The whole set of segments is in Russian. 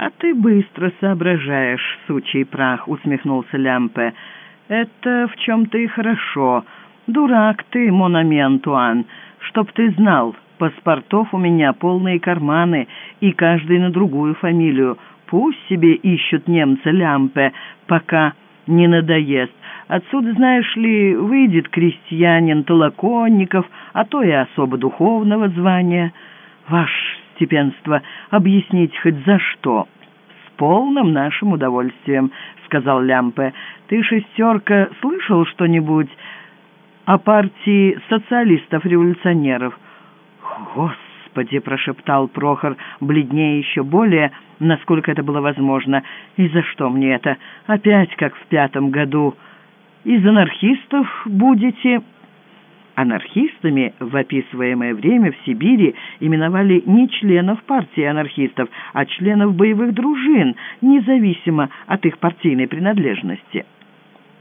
«А ты быстро соображаешь, сучий прах», — усмехнулся Лямпе. «Это в чем-то и хорошо. Дурак ты, Монаментуан, чтоб ты знал, паспортов у меня полные карманы, и каждый на другую фамилию. Пусть себе ищут немца Лямпе, пока не надоест. Отсюда, знаешь ли, выйдет крестьянин Толоконников, а то и особо духовного звания. Ваш степенство, объяснить хоть за что?» «С полным нашим удовольствием», — сказал Лямпе. «Ты, шестерка, слышал что-нибудь о партии социалистов-революционеров?» «Господи!» — прошептал Прохор, бледнее еще более, насколько это было возможно. «И за что мне это? Опять, как в пятом году. Из анархистов будете...» Анархистами в описываемое время в Сибири именовали не членов партии анархистов, а членов боевых дружин, независимо от их партийной принадлежности.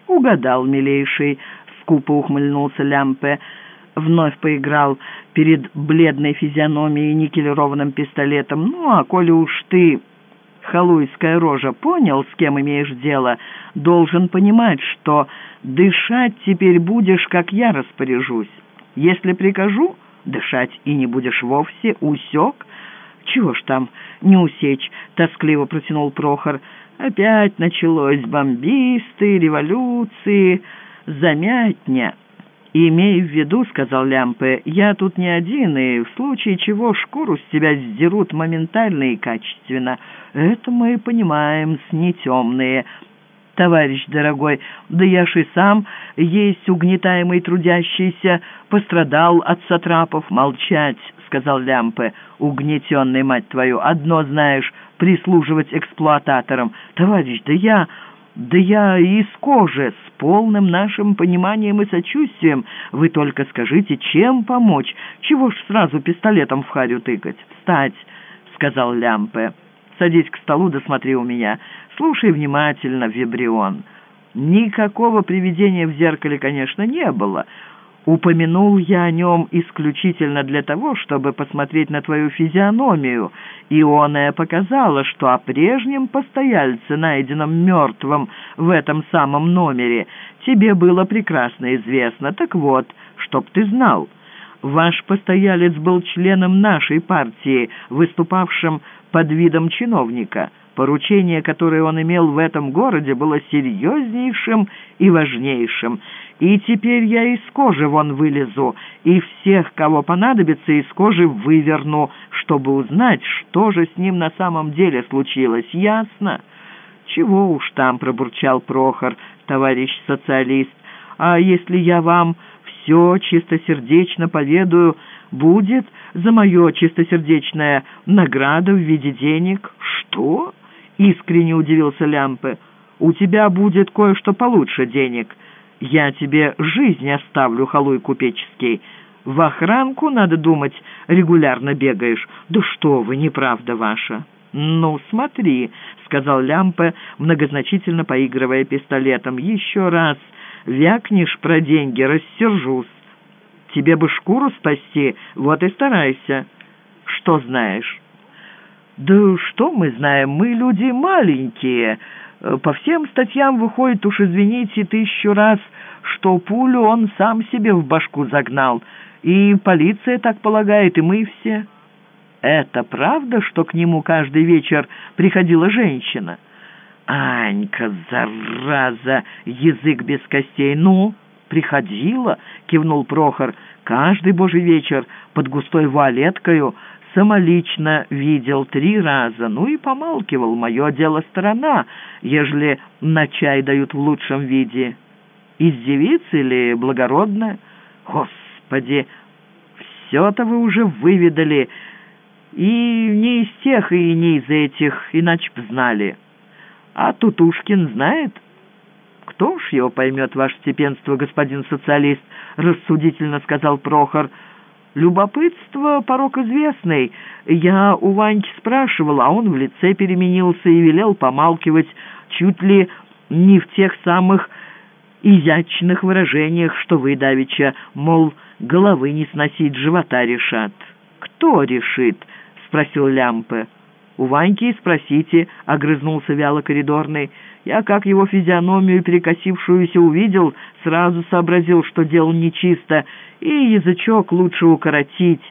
«Угадал, милейший», — скупо ухмыльнулся Лямпе, вновь поиграл перед бледной физиономией никелированным пистолетом. «Ну, а коли уж ты, халуйская рожа, понял, с кем имеешь дело, должен понимать, что...» Дышать теперь будешь, как я распоряжусь. Если прикажу, дышать и не будешь вовсе, усек. Чего ж там не усечь, тоскливо протянул Прохор. Опять началось бомбисты, революции, замятня. «Имей в виду, — сказал Лямпе, — я тут не один, и в случае чего шкуру с тебя сдерут моментально и качественно. Это мы понимаем, с нетемные товарищ дорогой, да я ж и сам, есть угнетаемый трудящийся, пострадал от сатрапов. Молчать, — сказал Лямпе, угнетенный, мать твою, одно знаешь, прислуживать эксплуататорам. Товарищ, да я... Да я из кожи, с полным нашим пониманием и сочувствием. Вы только скажите, чем помочь? Чего ж сразу пистолетом в харю тыкать? Встать, — сказал Лямпе. Садись к столу, досмотри у меня. Слушай внимательно, Вибрион. Никакого привидения в зеркале, конечно, не было. Упомянул я о нем исключительно для того, чтобы посмотреть на твою физиономию. Ионая показала, что о прежнем постояльце, найденном мертвым в этом самом номере, тебе было прекрасно известно. Так вот, чтоб ты знал, ваш постоялец был членом нашей партии, выступавшим под видом чиновника. Поручение, которое он имел в этом городе, было серьезнейшим и важнейшим. И теперь я из кожи вон вылезу, и всех, кого понадобится, из кожи выверну, чтобы узнать, что же с ним на самом деле случилось. Ясно? Чего уж там, пробурчал Прохор, товарищ социалист. А если я вам все чистосердечно поведаю, будет за мое чистосердечное награда в виде денег. Что? Искренне удивился Лямпе. У тебя будет кое-что получше денег. Я тебе жизнь оставлю, халуй купеческий. В охранку, надо думать, регулярно бегаешь. Да что вы, неправда ваша. «Ну, смотри», — сказал Лямпе, многозначительно поигрывая пистолетом. «Еще раз вякнешь про деньги, рассержусь. Тебе бы шкуру спасти, вот и старайся. Что знаешь?» «Да что мы знаем? Мы люди маленькие. По всем статьям выходит, уж извините, тысячу раз, что пулю он сам себе в башку загнал. И полиция так полагает, и мы все». «Это правда, что к нему каждый вечер приходила женщина?» «Анька, зараза, язык без костей, ну...» «Приходила», — кивнул Прохор, — «каждый божий вечер под густой вуалеткою самолично видел три раза, ну и помалкивал, мое дело сторона, ежели на чай дают в лучшем виде. Из девиц или благородная? Господи, все-то вы уже выведали, и не из тех, и не из этих, иначе б знали. А Тутушкин знает?» «Кто ж его поймет, ваше степенство, господин социалист?» — рассудительно сказал Прохор. «Любопытство — порок известный. Я у Ваньки спрашивал, а он в лице переменился и велел помалкивать чуть ли не в тех самых изящных выражениях, что вы, Давича, мол, головы не сносить, живота решат». «Кто решит?» — спросил Лямпе. У Ваньки и спросите», — огрызнулся вяло коридорный. Я, как его физиономию перекосившуюся увидел, сразу сообразил, что дело нечисто, и язычок лучше укоротить.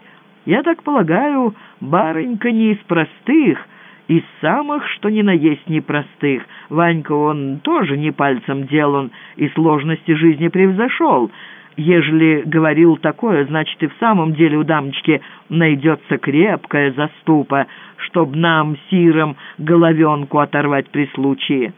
Я так полагаю, барынька не из простых, из самых, что ни на есть непростых. Ванька он тоже не пальцем делан и сложности жизни превзошел. Ежели говорил такое, значит и в самом деле у дамочки найдется крепкая заступа, чтоб нам, сиром, головенку оторвать при случае.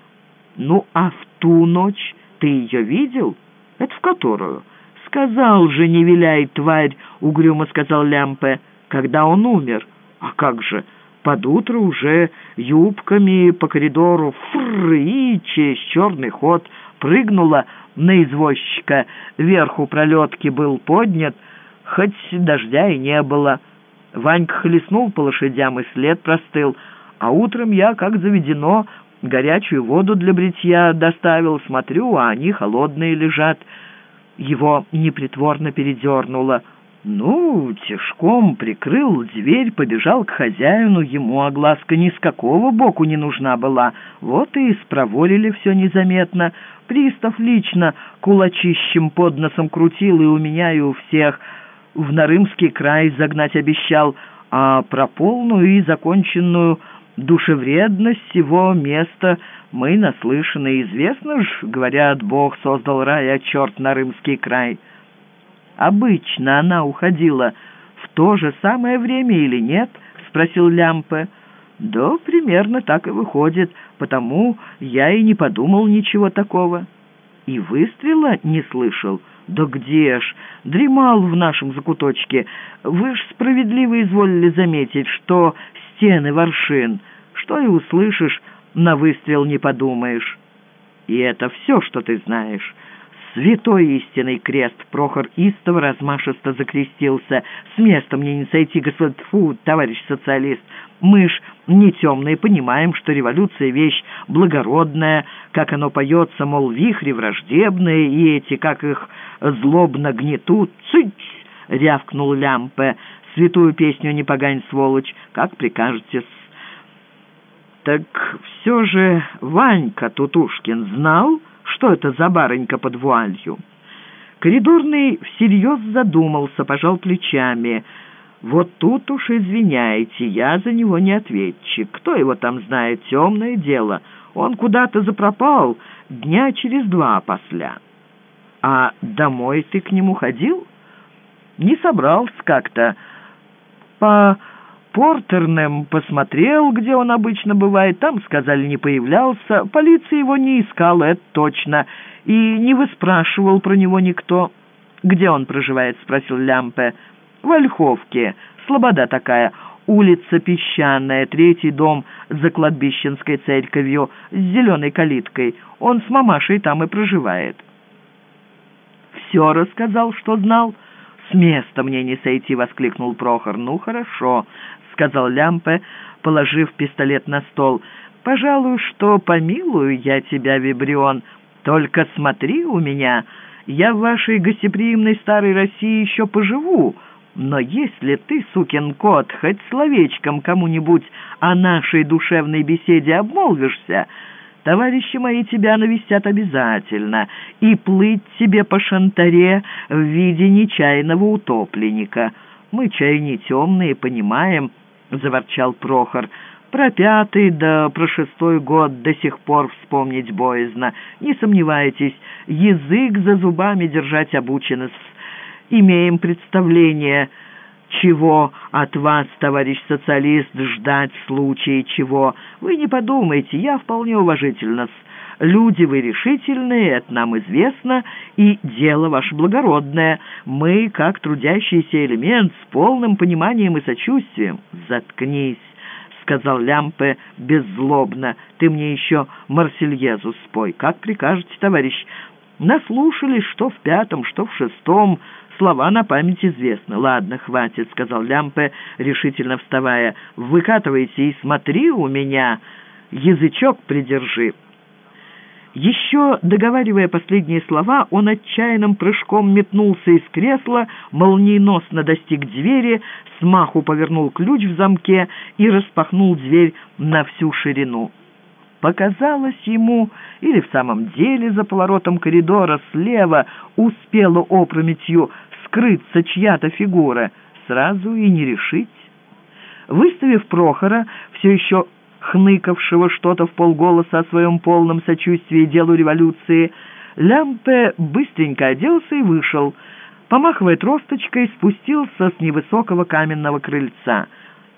Ну, а в ту ночь ты ее видел? Это в которую? Сказал же, не виляй, тварь, угрюмо сказал Лямпе, когда он умер. А как же... Под утро уже юбками по коридору фррр и через черный ход прыгнула на извозчика. Верху пролетки был поднят, хоть дождя и не было. Ванька хлестнул по лошадям, и след простыл. А утром я, как заведено, горячую воду для бритья доставил. Смотрю, а они холодные лежат. Его непритворно передернуло. Ну, тяжком прикрыл дверь, побежал к хозяину, ему огласка ни с какого боку не нужна была. Вот и спроволили все незаметно. Пристав лично кулачищем под носом крутил и у меня, и у всех. В Нарымский край загнать обещал, а про полную и законченную душевредность всего места мы наслышаны. Известно ж, говорят, Бог создал рай, а черт Нарымский край». Обычно она уходила в то же самое время или нет?» — спросил Лямпе. «Да, примерно так и выходит, потому я и не подумал ничего такого». «И выстрела не слышал?» «Да где ж? Дремал в нашем закуточке. Вы ж справедливо изволили заметить, что стены воршин. Что и услышишь, на выстрел не подумаешь. И это все, что ты знаешь». «Святой истинный крест!» Прохор истово размашисто закрестился. «С места мне не сойти, господин Фу, товарищ социалист. Мы ж не темные, понимаем, что революция — вещь благородная, как оно поется, мол, вихри враждебные, и эти, как их злобно гнетут. Цыч!» — рявкнул Лямпе. «Святую песню не погань, сволочь, как прикажете «Так все же Ванька Тутушкин знал?» Что это за барынька под вуалью?» Коридорный всерьез задумался, пожал плечами. «Вот тут уж извиняйте, я за него не ответчик. Кто его там знает? Темное дело. Он куда-то запропал дня через два после. А домой ты к нему ходил?» «Не собрался как-то. По Портернем посмотрел, где он обычно бывает. Там, сказали, не появлялся. Полиция его не искала, это точно. И не выспрашивал про него никто. «Где он проживает?» — спросил Лямпе. «В Ольховке. Слобода такая. Улица Песчаная, третий дом за кладбищенской церковью с зеленой калиткой. Он с мамашей там и проживает». «Все рассказал, что знал?» «С места мне не сойти!» — воскликнул Прохор. «Ну, хорошо сказал Лямпе, положив пистолет на стол. «Пожалуй, что помилую я тебя, Вибрион. Только смотри у меня. Я в вашей гостеприимной старой России еще поживу». Но если ты, сукин кот, хоть словечком кому-нибудь о нашей душевной беседе обмолвишься, товарищи мои тебя навестят обязательно, и плыть тебе по шантаре в виде нечаянного утопленника. Мы, чай не темные, понимаем, — заворчал Прохор. «Про пятый да про шестой год до сих пор вспомнить боязно. Не сомневайтесь, язык за зубами держать обучены. Имеем представление, чего от вас, товарищ социалист, ждать в случае чего. Вы не подумайте, я вполне уважительно. Люди вы решительные, это нам известно, и дело ваше благородное. Мы, как трудящийся элемент, с полным пониманием и сочувствием. Заткнись, сказал Лямпе беззлобно. Ты мне еще Марсельезу спой. Как прикажете, товарищ? Наслушались, что в пятом, что в шестом. Слова на память известны. «Ладно, хватит», — сказал Лямпе, решительно вставая. «Выкатывайте и смотри у меня, язычок придержи». Еще договаривая последние слова, он отчаянным прыжком метнулся из кресла, молниеносно достиг двери, смаху повернул ключ в замке и распахнул дверь на всю ширину. Показалось ему, или в самом деле за поворотом коридора слева успела опрометью скрыться чья-то фигура, сразу и не решить. Выставив Прохора, все еще хныкавшего что-то в полголоса о своем полном сочувствии делу революции, Лямпе быстренько оделся и вышел. Помахивая тросточкой, спустился с невысокого каменного крыльца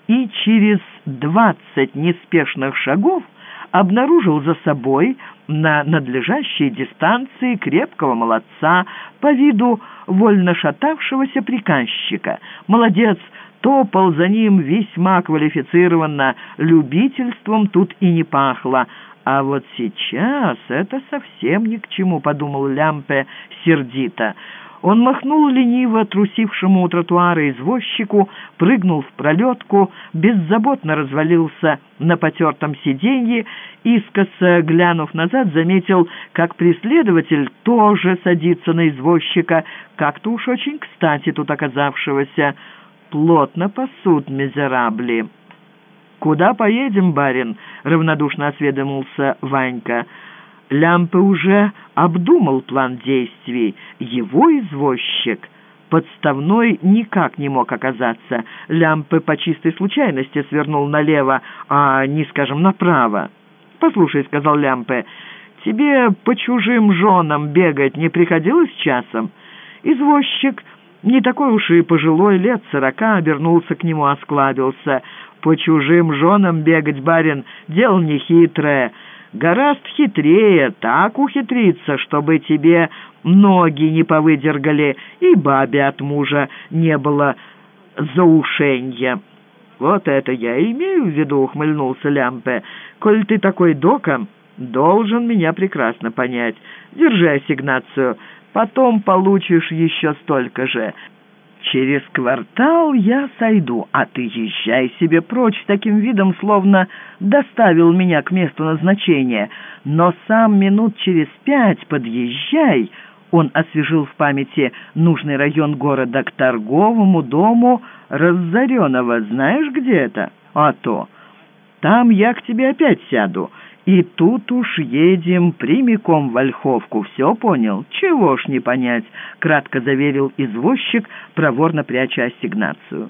и через двадцать неспешных шагов обнаружил за собой на надлежащей дистанции крепкого молодца, по виду вольно шатавшегося приказчика. Молодец топал за ним весьма квалифицированно, любительством тут и не пахло. А вот сейчас это совсем ни к чему, подумал Лямпе сердито. Он махнул лениво трусившему у тротуара извозчику, прыгнул в пролетку, беззаботно развалился на потертом сиденье, искоса глянув назад, заметил, как преследователь тоже садится на извозчика, как-то уж очень кстати тут оказавшегося. Плотно пасут мизерабли. «Куда поедем, барин?» — равнодушно осведомился Ванька. Лямпы уже обдумал план действий. Его извозчик подставной никак не мог оказаться. Лямпы по чистой случайности свернул налево, а не, скажем, направо. «Послушай», — сказал Лямпе, — «тебе по чужим женам бегать не приходилось часом?» Извозчик, не такой уж и пожилой, лет сорока, обернулся к нему, осклабился. «По чужим женам бегать, барин, дело нехитрое». Гораздо хитрее так ухитриться, чтобы тебе ноги не повыдергали и бабе от мужа не было заушенья. «Вот это я имею в виду», — ухмыльнулся Лямпе. «Коль ты такой доком, должен меня прекрасно понять. Держи ассигнацию, потом получишь еще столько же. Через квартал я сойду, а ты езжай себе прочь таким видом, словно доставил меня к месту назначения. Но сам минут через пять подъезжай». Он освежил в памяти нужный район города к торговому дому разоренного. Знаешь, где это? А то. Там я к тебе опять сяду. И тут уж едем прямиком в Ольховку. Все понял? Чего ж не понять, кратко заверил извозчик, проворно пряча ассигнацию.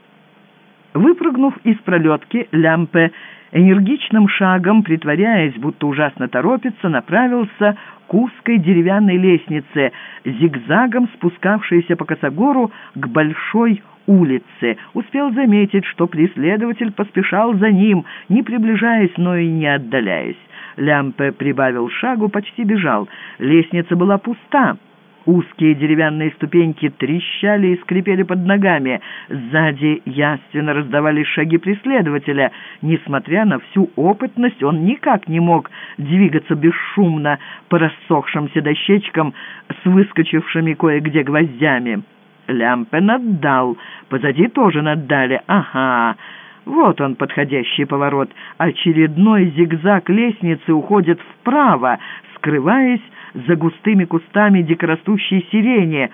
Выпрыгнув из пролетки, Лямпе энергичным шагом, притворяясь, будто ужасно торопится, направился к узкой деревянной лестнице, зигзагом спускавшейся по косогору к большой улице. Успел заметить, что преследователь поспешал за ним, не приближаясь, но и не отдаляясь. Лямпе прибавил шагу, почти бежал. Лестница была пуста. Узкие деревянные ступеньки трещали и скрипели под ногами. Сзади яственно раздавались шаги преследователя. Несмотря на всю опытность, он никак не мог двигаться бесшумно по рассохшимся дощечкам с выскочившими кое-где гвоздями. Лямпе наддал, позади тоже наддали. «Ага!» Вот он, подходящий поворот. Очередной зигзаг лестницы уходит вправо, скрываясь за густыми кустами дикорастущей сирени,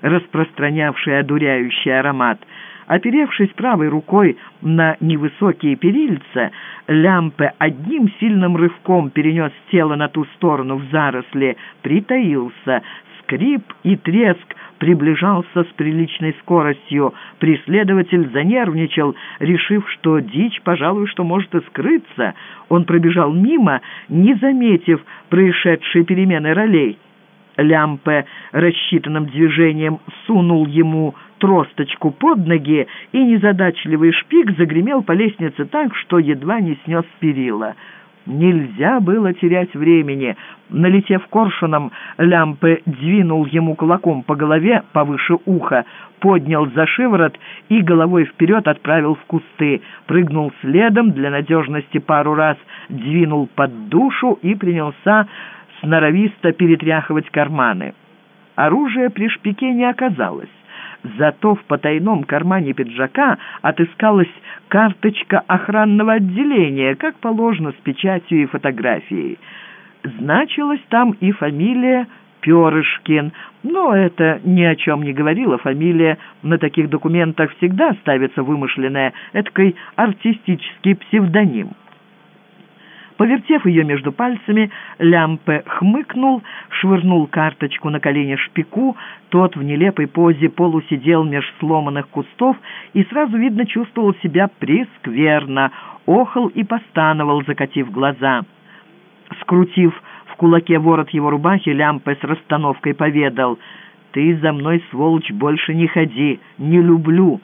распространявшей одуряющий аромат. Оперевшись правой рукой на невысокие перильца, Лямпе одним сильным рывком перенес тело на ту сторону в заросли, притаился. Скрип и треск приближался с приличной скоростью. Преследователь занервничал, решив, что дичь, пожалуй, что может и скрыться. Он пробежал мимо, не заметив происшедшей перемены ролей. Лямпе рассчитанным движением сунул ему тросточку под ноги, и незадачливый шпик загремел по лестнице так, что едва не снес перила. Нельзя было терять времени. Налетев коршуном, Лямпе двинул ему кулаком по голове повыше уха, поднял за шиворот и головой вперед отправил в кусты. Прыгнул следом, для надежности пару раз двинул под душу и принялся сноровисто перетряхивать карманы. Оружия при шпике не оказалось. Зато в потайном кармане пиджака отыскалась карточка охранного отделения, как положено, с печатью и фотографией. значилась там и фамилия Перышкин, но это ни о чем не говорило. Фамилия на таких документах всегда ставится вымышленная, эткой артистический псевдоним. Повертев ее между пальцами, Лямпе хмыкнул, швырнул карточку на колени шпику, тот в нелепой позе полусидел меж сломанных кустов и сразу, видно, чувствовал себя прескверно, охал и постановал, закатив глаза. Скрутив в кулаке ворот его рубахи, Лямпе с расстановкой поведал «Ты за мной, сволочь, больше не ходи, не люблю».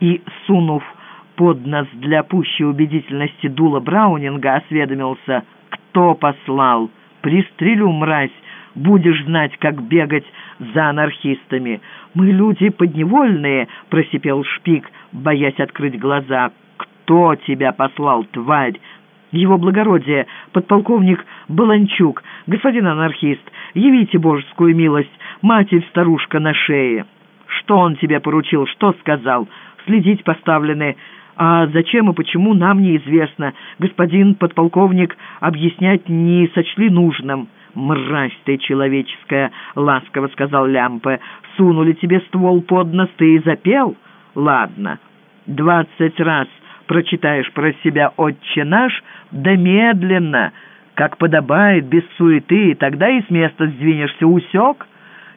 И, сунув под нос для пущей убедительности дула Браунинга, осведомился «Кто послал? Пристрелю, мразь, будешь знать, как бегать за анархистами». «Мы люди подневольные», — просипел Шпик, боясь открыть глаза. «Кто тебя послал, тварь?» его благородие, подполковник Баланчук, господин анархист, явите божескую милость, матерь-старушка на шее. Что он тебе поручил, что сказал? Следить поставлены. А зачем и почему, нам неизвестно. Господин подполковник объяснять не сочли нужным. «Мразь ты человеческая!» — ласково сказал Лямпе. «Сунули тебе ствол под нос, ты и запел? Ладно, двадцать раз прочитаешь про себя «Отче наш», да медленно, как подобает, без суеты, тогда и с места сдвинешься, усек?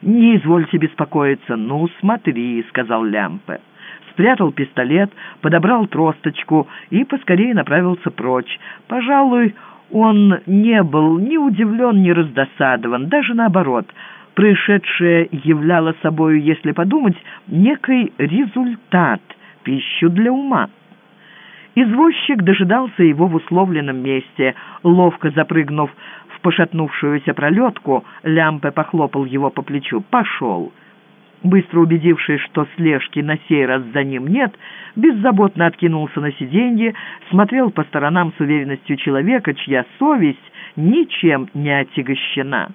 Не извольте беспокоиться. Ну, смотри, — сказал Лямпе. Спрятал пистолет, подобрал тросточку и поскорее направился прочь. Пожалуй, он не был ни удивлен, ни раздосадован, даже наоборот. Происшедшее являло собою, если подумать, некий результат, пищу для ума. Извозчик дожидался его в условленном месте. Ловко запрыгнув в пошатнувшуюся пролетку, Лямпе похлопал его по плечу. «Пошел!» Быстро убедившись, что слежки на сей раз за ним нет, беззаботно откинулся на сиденье, смотрел по сторонам с уверенностью человека, чья совесть ничем не отягощена.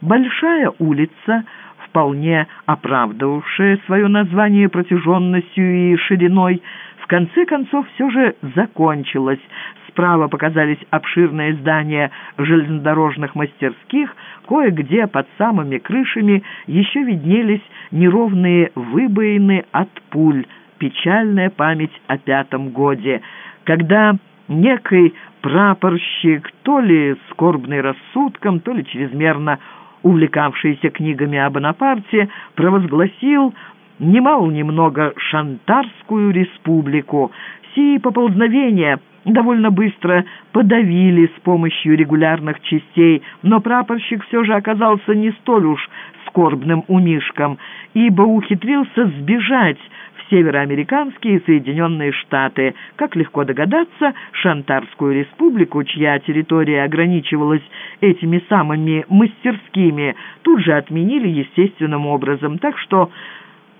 Большая улица, вполне оправдывавшая свое название протяженностью и шириной, конце концов все же закончилось. Справа показались обширные здания железнодорожных мастерских, кое-где под самыми крышами еще виднелись неровные выбоины от пуль, печальная память о пятом годе, когда некий прапорщик, то ли скорбный рассудком, то ли чрезмерно увлекавшийся книгами о Бонапарте, провозгласил немало-немного Шантарскую республику. Сии поползновения довольно быстро подавили с помощью регулярных частей, но прапорщик все же оказался не столь уж скорбным умишком, ибо ухитрился сбежать в североамериканские Соединенные Штаты. Как легко догадаться, Шантарскую республику, чья территория ограничивалась этими самыми мастерскими, тут же отменили естественным образом, так что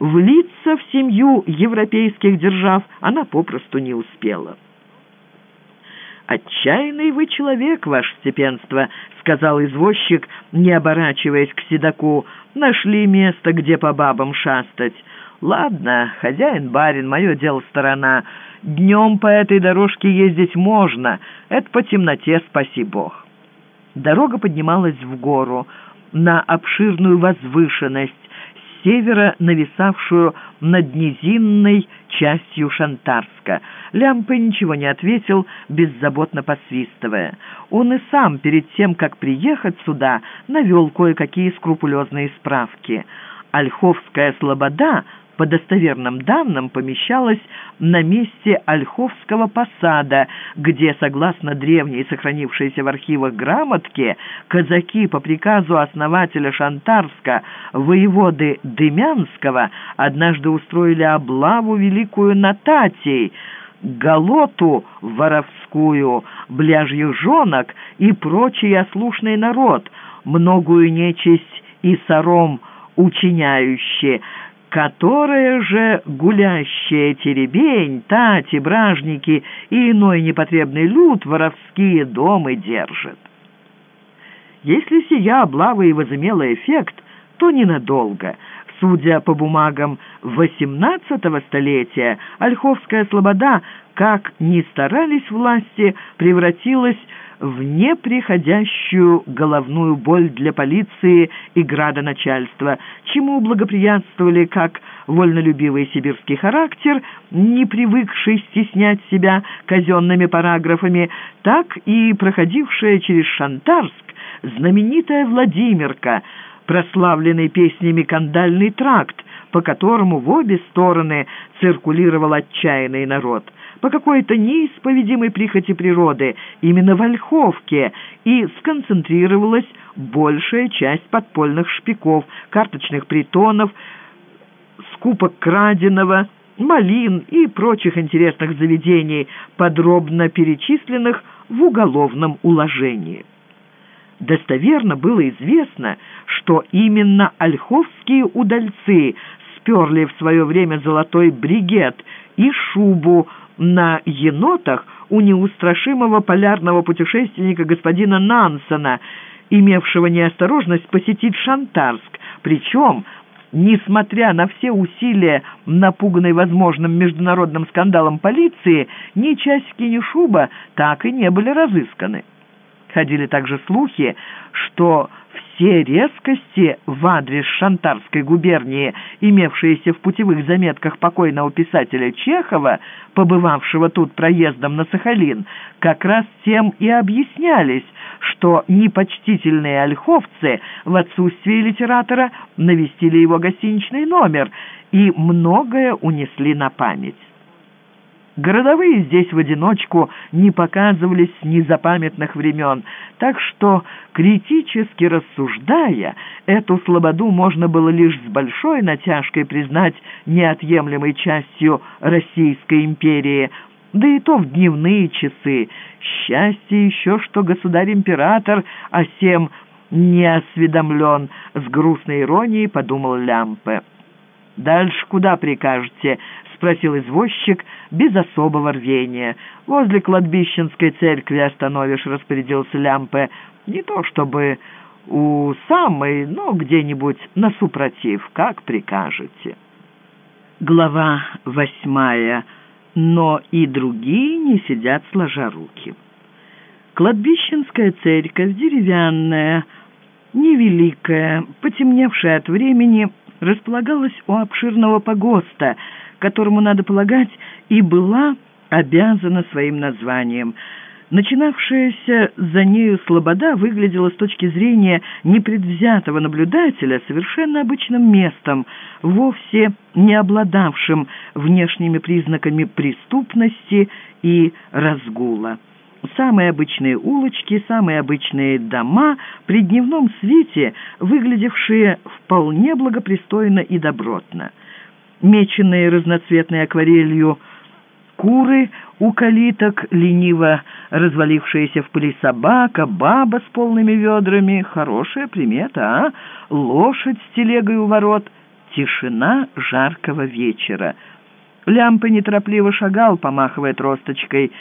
Влиться в семью европейских держав она попросту не успела. «Отчаянный вы человек, ваше степенство», — сказал извозчик, не оборачиваясь к седаку. «Нашли место, где по бабам шастать. Ладно, хозяин-барин, мое дело сторона. Днем по этой дорожке ездить можно, это по темноте, спаси бог». Дорога поднималась в гору, на обширную возвышенность, севера, нависавшую над низинной частью Шантарска. Лямпе ничего не ответил, беззаботно посвистывая. Он и сам, перед тем, как приехать сюда, навел кое-какие скрупулезные справки. Ольховская слобода по достоверным данным, помещалась на месте Ольховского посада, где, согласно древней сохранившейся в архивах грамотке, казаки по приказу основателя Шантарска, воеводы Дымянского, однажды устроили облаву великую на Татей, голоту воровскую, бляжьих жонок и прочий ослушный народ, многую нечисть и сором учиняющие, которая же гулящая теребень, тати, бражники и иной непотребный люд воровские дома держит. Если сия облава и возымела эффект, то ненадолго. Судя по бумагам XVIII столетия, Ольховская слобода, как ни старались власти, превратилась в неприходящую головную боль для полиции и градоначальства, чему благоприятствовали как вольнолюбивый сибирский характер, не привыкший стеснять себя казенными параграфами, так и проходившая через Шантарск знаменитая Владимирка, прославленный песнями «Кандальный тракт», по которому в обе стороны циркулировал отчаянный народ – по какой-то неисповедимой прихоти природы именно в Ольховке и сконцентрировалась большая часть подпольных шпиков, карточных притонов, скупок краденого, малин и прочих интересных заведений, подробно перечисленных в уголовном уложении. Достоверно было известно, что именно ольховские удальцы сперли в свое время золотой бригет и шубу на енотах у неустрашимого полярного путешественника господина Нансона, имевшего неосторожность посетить Шантарск, причем, несмотря на все усилия, напуганной возможным международным скандалом полиции, ни часики, ни шуба так и не были разысканы. Ходили также слухи, что все резкости в адрес Шантарской губернии, имевшиеся в путевых заметках покойного писателя Чехова, побывавшего тут проездом на Сахалин, как раз тем и объяснялись, что непочтительные ольховцы в отсутствие литератора навестили его гостиничный номер и многое унесли на память. Городовые здесь в одиночку не показывались с незапамятных времен, так что, критически рассуждая, эту слободу можно было лишь с большой натяжкой признать неотъемлемой частью Российской империи, да и то в дневные часы. Счастье еще, что государь-император о сем не осведомлен, с грустной иронией подумал Лямпе. «Дальше куда прикажете?» — спросил извозчик без особого рвения. «Возле кладбищенской церкви остановишь», — распорядился Лямпе. «Не то чтобы у самой, но где-нибудь на супротив, как прикажете». Глава восьмая. Но и другие не сидят сложа руки. Кладбищенская церковь, деревянная, невеликая, потемневшая от времени, располагалась у обширного погоста — которому, надо полагать, и была обязана своим названием. Начинавшаяся за нею слобода выглядела с точки зрения непредвзятого наблюдателя совершенно обычным местом, вовсе не обладавшим внешними признаками преступности и разгула. Самые обычные улочки, самые обычные дома, при дневном свете выглядевшие вполне благопристойно и добротно меченные разноцветной акварелью куры у калиток, лениво развалившаяся в пыли собака, баба с полными ведрами. Хорошая примета, а? Лошадь с телегой у ворот. Тишина жаркого вечера. Лямпа неторопливо шагал, помахивая тросточкой.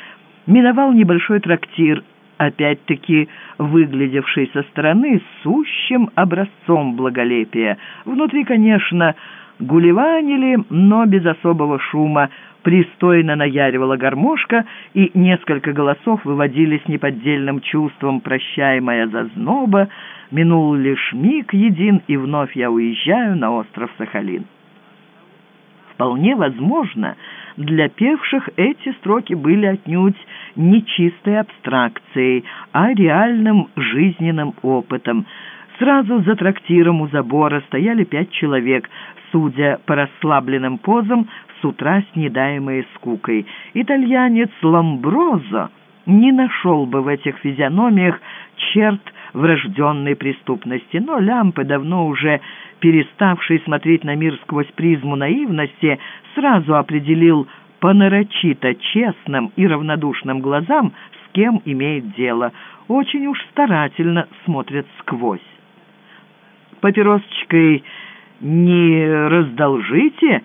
Миновал небольшой трактир, опять-таки выглядевший со стороны сущим образцом благолепия. Внутри, конечно, Гулеванили, но без особого шума. Пристойно наяривала гармошка, и несколько голосов выводили с неподдельным чувством «Прощай, моя зазноба», «Минул лишь миг един, и вновь я уезжаю на остров Сахалин». Вполне возможно, для певших эти строки были отнюдь не чистой абстракцией, а реальным жизненным опытом. Сразу за трактиром у забора стояли пять человек, судя по расслабленным позам, с утра снедаемые скукой. Итальянец Ламброзо не нашел бы в этих физиономиях черт врожденной преступности, но Лямпы, давно уже переставший смотреть на мир сквозь призму наивности, сразу определил по нарочито честным и равнодушным глазам, с кем имеет дело. Очень уж старательно смотрят сквозь. Папиросочкой «Не раздолжите?»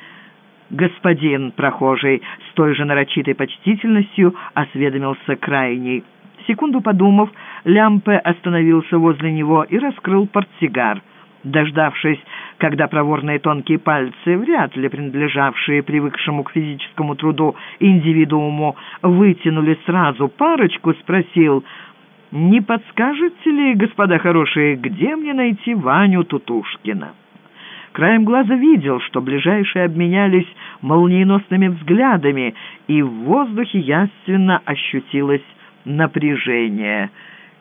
господин прохожий с той же нарочитой почтительностью осведомился крайний. Секунду подумав, Лямпе остановился возле него и раскрыл портсигар. Дождавшись, когда проворные тонкие пальцы, вряд ли принадлежавшие привыкшему к физическому труду индивидууму, вытянули сразу парочку, спросил Не подскажете ли, господа хорошие, где мне найти Ваню Тутушкина?» Краем глаза видел, что ближайшие обменялись молниеносными взглядами, и в воздухе яственно ощутилось напряжение.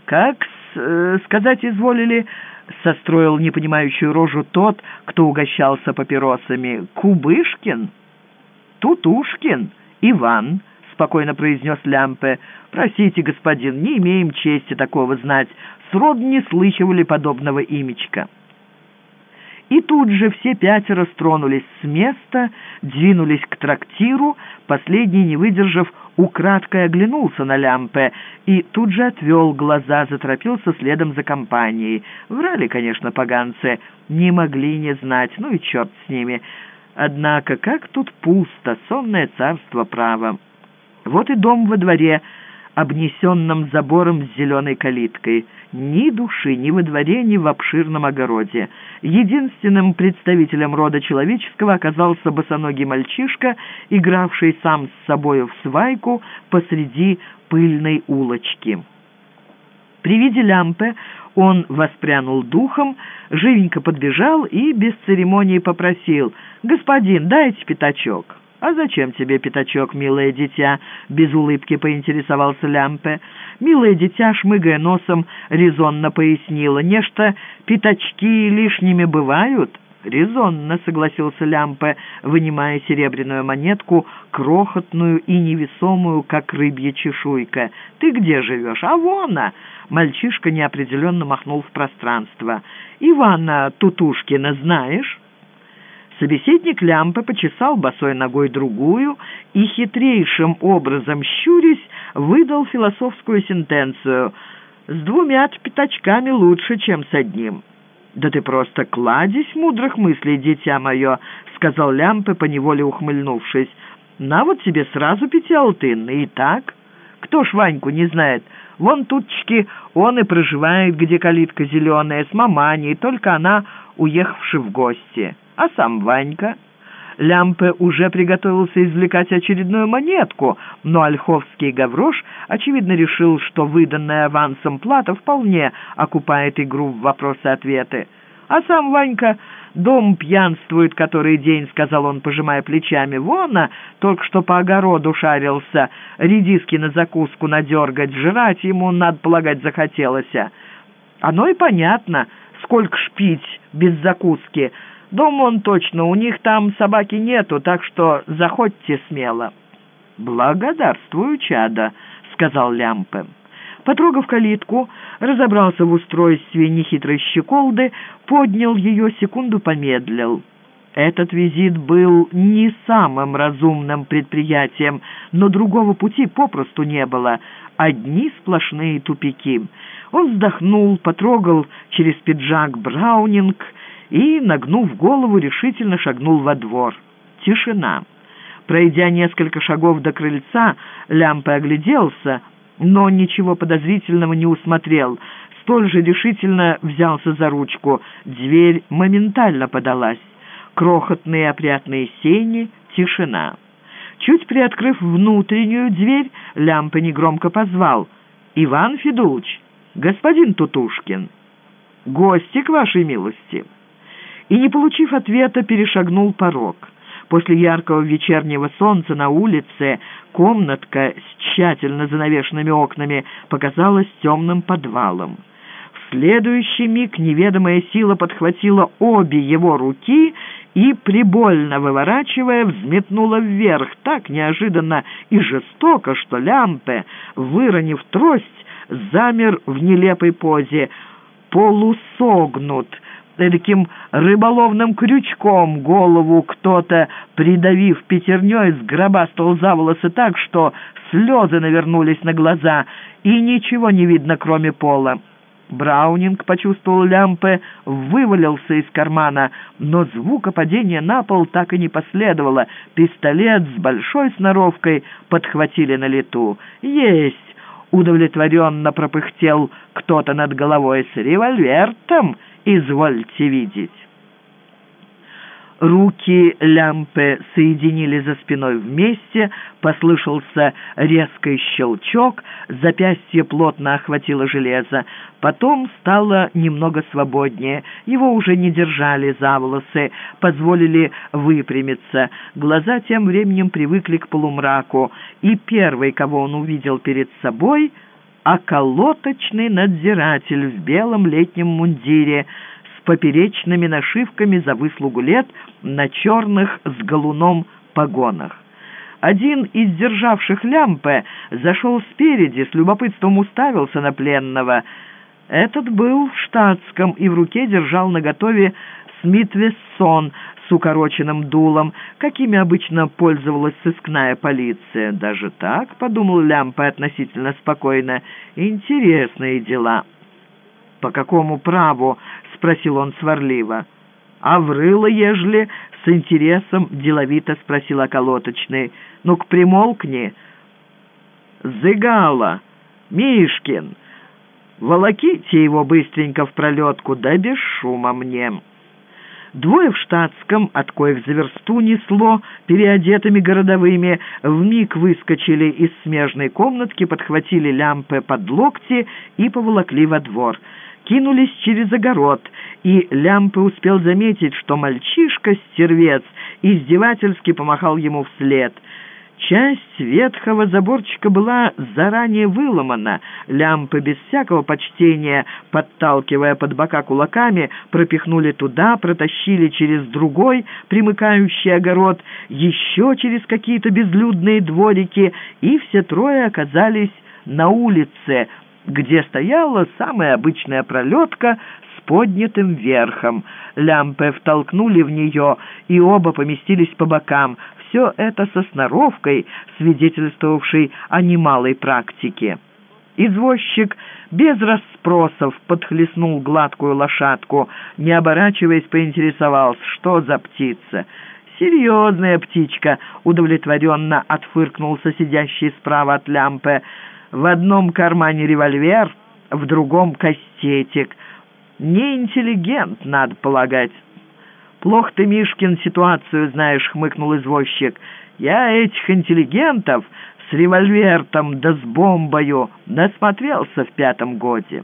«Как э, сказать изволили?» — состроил непонимающую рожу тот, кто угощался папиросами. «Кубышкин? Тутушкин? Иван?» — спокойно произнес Лямпе. «Простите, господин, не имеем чести такого знать. Срод не слыхивали подобного имечка». И тут же все пятеро стронулись с места, двинулись к трактиру, последний, не выдержав, украдкой оглянулся на Лямпе и тут же отвел глаза, заторопился следом за компанией. Врали, конечно, поганцы, не могли не знать, ну и черт с ними. Однако как тут пусто, сонное царство права. Вот и дом во дворе, обнесенном забором с зеленой калиткой. Ни души ни во дворе, ни в обширном огороде. Единственным представителем рода человеческого оказался босоногий мальчишка, игравший сам с собою в свайку посреди пыльной улочки. При виде лямпы он воспрянул духом, живенько подбежал и без церемонии попросил «Господин, дайте пятачок». «А зачем тебе пятачок, милое дитя?» — без улыбки поинтересовался Лямпе. Милое дитя, шмыгая носом, резонно пояснила. «Нечто пятачки лишними бывают?» «Резонно», — согласился Лямпе, вынимая серебряную монетку, крохотную и невесомую, как рыбья чешуйка. «Ты где живешь?» «А вон она!» Мальчишка неопределенно махнул в пространство. «Ивана Тутушкина знаешь?» Собеседник Лямпа почесал босой ногой другую и, хитрейшим образом щурясь, выдал философскую сентенцию «С двумя пятачками лучше, чем с одним». «Да ты просто кладезь мудрых мыслей, дитя мое», — сказал Лямпе, поневоле ухмыльнувшись. «На вот тебе сразу пятиалтынный, и так. Кто ж Ваньку не знает? Вон тутчки он и проживает, где калитка зеленая, с маманей, только она уехавши в гости». А сам Ванька? Лямпе уже приготовился извлекать очередную монетку, но Ольховский Гаврош, очевидно, решил, что выданная авансом плата вполне окупает игру в вопросы-ответы. А сам Ванька дом пьянствует который день, — сказал он, пожимая плечами. Вон, а, только что по огороду шарился, редиски на закуску надергать, жрать ему, надо полагать, захотелось. Оно и понятно, сколько шпить без закуски — Дом он точно, у них там собаки нету, так что заходьте смело». «Благодарствую, чада», — сказал Лямпе. Потрогав калитку, разобрался в устройстве нехитрой щеколды, поднял ее, секунду помедлил. Этот визит был не самым разумным предприятием, но другого пути попросту не было. Одни сплошные тупики. Он вздохнул, потрогал через пиджак Браунинг и, нагнув голову, решительно шагнул во двор. Тишина. Пройдя несколько шагов до крыльца, Лямпа огляделся, но ничего подозрительного не усмотрел. Столь же решительно взялся за ручку. Дверь моментально подалась. Крохотные опрятные сени, тишина. Чуть приоткрыв внутреннюю дверь, Лямпа негромко позвал. «Иван Федулович, господин Тутушкин, гости к вашей милости» и, не получив ответа, перешагнул порог. После яркого вечернего солнца на улице комнатка с тщательно занавешенными окнами показалась темным подвалом. В следующий миг неведомая сила подхватила обе его руки и, прибольно выворачивая, взметнула вверх так неожиданно и жестоко, что Лямпе, выронив трость, замер в нелепой позе, полусогнут — таким рыболовным крючком голову кто-то, придавив пятерней, сгробастал за волосы так, что слезы навернулись на глаза, и ничего не видно, кроме пола. Браунинг почувствовал лямпы, вывалился из кармана, но звука падения на пол так и не последовало. Пистолет с большой сноровкой подхватили на лету. «Есть!» — удовлетворенно пропыхтел кто-то над головой с револьвертом — извольте видеть». Руки лямпы соединили за спиной вместе, послышался резкий щелчок, запястье плотно охватило железо. Потом стало немного свободнее, его уже не держали за волосы, позволили выпрямиться. Глаза тем временем привыкли к полумраку, и первый, кого он увидел перед собой, околоточный надзиратель в белом летнем мундире — поперечными нашивками за выслугу лет на черных с галуном погонах. Один из державших лямпы зашел спереди, с любопытством уставился на пленного. Этот был в штатском и в руке держал наготове Смит Вессон с укороченным дулом, какими обычно пользовалась сыскная полиция. «Даже так?» — подумал Лямпа относительно спокойно. «Интересные дела». «По какому праву?» — спросил он сварливо. «А врыло, ежели?» — с интересом деловито спросил околоточный. «Ну-ка, примолкни». «Зыгало! Мишкин! Волоките его быстренько в пролетку, да без шума мне». Двое в штатском, от коих за версту несло, переодетыми городовыми, вмиг выскочили из смежной комнатки, подхватили лямпы под локти и поволокли во двор кинулись через огород, и Лямпы успел заметить, что мальчишка-стервец издевательски помахал ему вслед. Часть ветхого заборчика была заранее выломана. Лямпы без всякого почтения, подталкивая под бока кулаками, пропихнули туда, протащили через другой примыкающий огород, еще через какие-то безлюдные дворики, и все трое оказались на улице, где стояла самая обычная пролетка с поднятым верхом. Лямпы втолкнули в нее, и оба поместились по бокам. Все это со сноровкой, свидетельствовавшей о немалой практике. Извозчик без расспросов подхлестнул гладкую лошадку, не оборачиваясь, поинтересовался, что за птица. «Серьезная птичка», — удовлетворенно отфыркнулся сидящий справа от лямпы, — в одном кармане револьвер, в другом кастетик. Не интеллигент, надо полагать. «Плохо ты, Мишкин, ситуацию знаешь», — хмыкнул извозчик. «Я этих интеллигентов с револьвертом да с бомбою насмотрелся в пятом годе».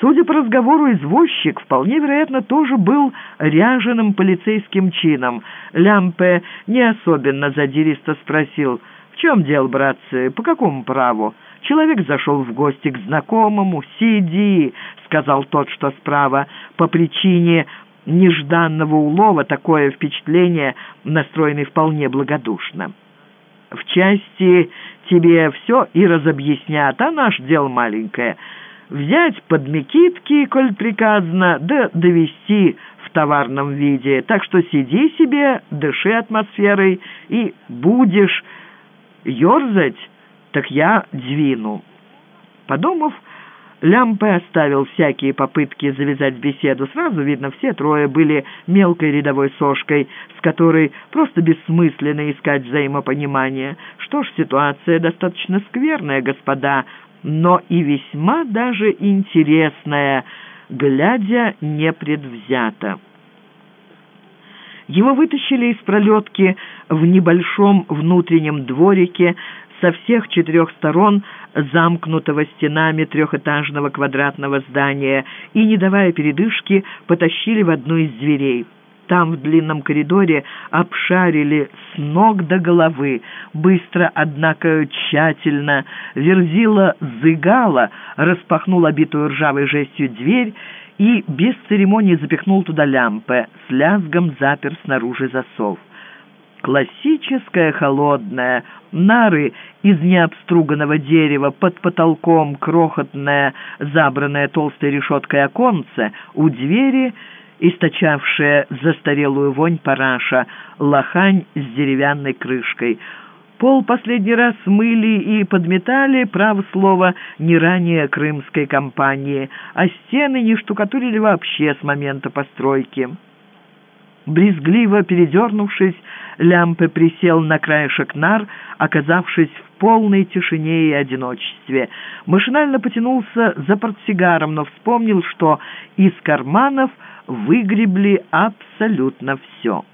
Судя по разговору, извозчик вполне вероятно тоже был ряженым полицейским чином. Лямпе не особенно задиристо спросил, «В чем дело, братцы, по какому праву?» Человек зашел в гости к знакомому. «Сиди», — сказал тот, что справа, по причине нежданного улова такое впечатление, настроенный вполне благодушно. «В части тебе все и разобъяснят, а наш дело маленькое. Взять под мекитки, коль приказано, да довести в товарном виде. Так что сиди себе, дыши атмосферой и будешь ерзать, так я двину». Подумав, Лямпе оставил всякие попытки завязать беседу. Сразу видно, все трое были мелкой рядовой сошкой, с которой просто бессмысленно искать взаимопонимание. Что ж, ситуация достаточно скверная, господа, но и весьма даже интересная, глядя непредвзято. Его вытащили из пролетки в небольшом внутреннем дворике, со всех четырех сторон замкнутого стенами трехэтажного квадратного здания и, не давая передышки, потащили в одну из дверей. Там, в длинном коридоре, обшарили с ног до головы. Быстро, однако тщательно, верзила зыгала, распахнул обитую ржавой жестью дверь и без церемонии запихнул туда лямпы, с лязгом запер снаружи засов. Классическая холодная, нары из необструганного дерева, под потолком крохотное, забранное толстой решеткой оконце, у двери источавшая застарелую вонь параша, лохань с деревянной крышкой. Пол последний раз мыли и подметали, право слово, не ранее крымской кампании, а стены не штукатурили вообще с момента постройки. Брезгливо передернувшись, Лямпе присел на краешек нар, оказавшись в полной тишине и одиночестве. Машинально потянулся за портсигаром, но вспомнил, что из карманов выгребли абсолютно все.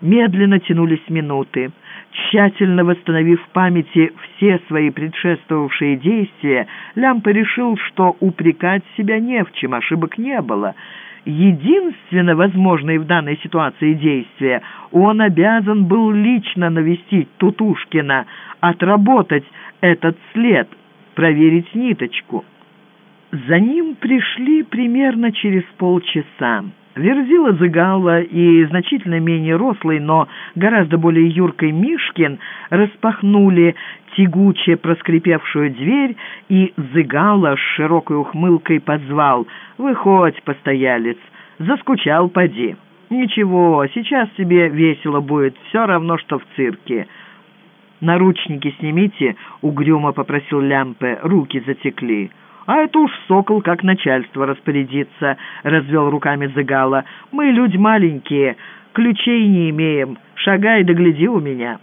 Медленно тянулись минуты. Тщательно восстановив в памяти все свои предшествовавшие действия, Лямпа решил, что упрекать себя не в чем, ошибок не было. Единственно возможное в данной ситуации действие он обязан был лично навестить Тутушкина, отработать этот след, проверить ниточку. За ним пришли примерно через полчаса. Верзила Зыгала и значительно менее рослый, но гораздо более юркой Мишкин распахнули тягуче проскрипевшую дверь, и Зыгала с широкой ухмылкой позвал «Выходь, постоялец, заскучал, поди». «Ничего, сейчас тебе весело будет, все равно, что в цирке». «Наручники снимите», — угрюмо попросил Лямпе, руки затекли. «А это уж сокол, как начальство распорядится», — развел руками Зыгала. «Мы люди маленькие, ключей не имеем. Шагай да гляди у меня».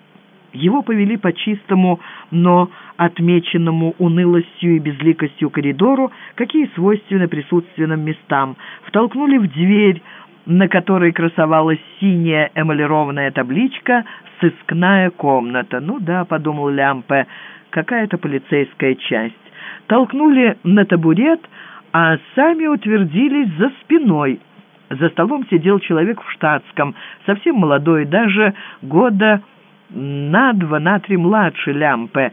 Его повели по чистому, но отмеченному унылостью и безликостью коридору, какие свойственны присутственным местам, втолкнули в дверь, на которой красовалась синяя эмалированная табличка «Сыскная комната». «Ну да», — подумал Лямпе, — «какая-то полицейская часть» толкнули на табурет, а сами утвердились за спиной. За столом сидел человек в штатском, совсем молодой, даже года на два, на три младше Лямпе,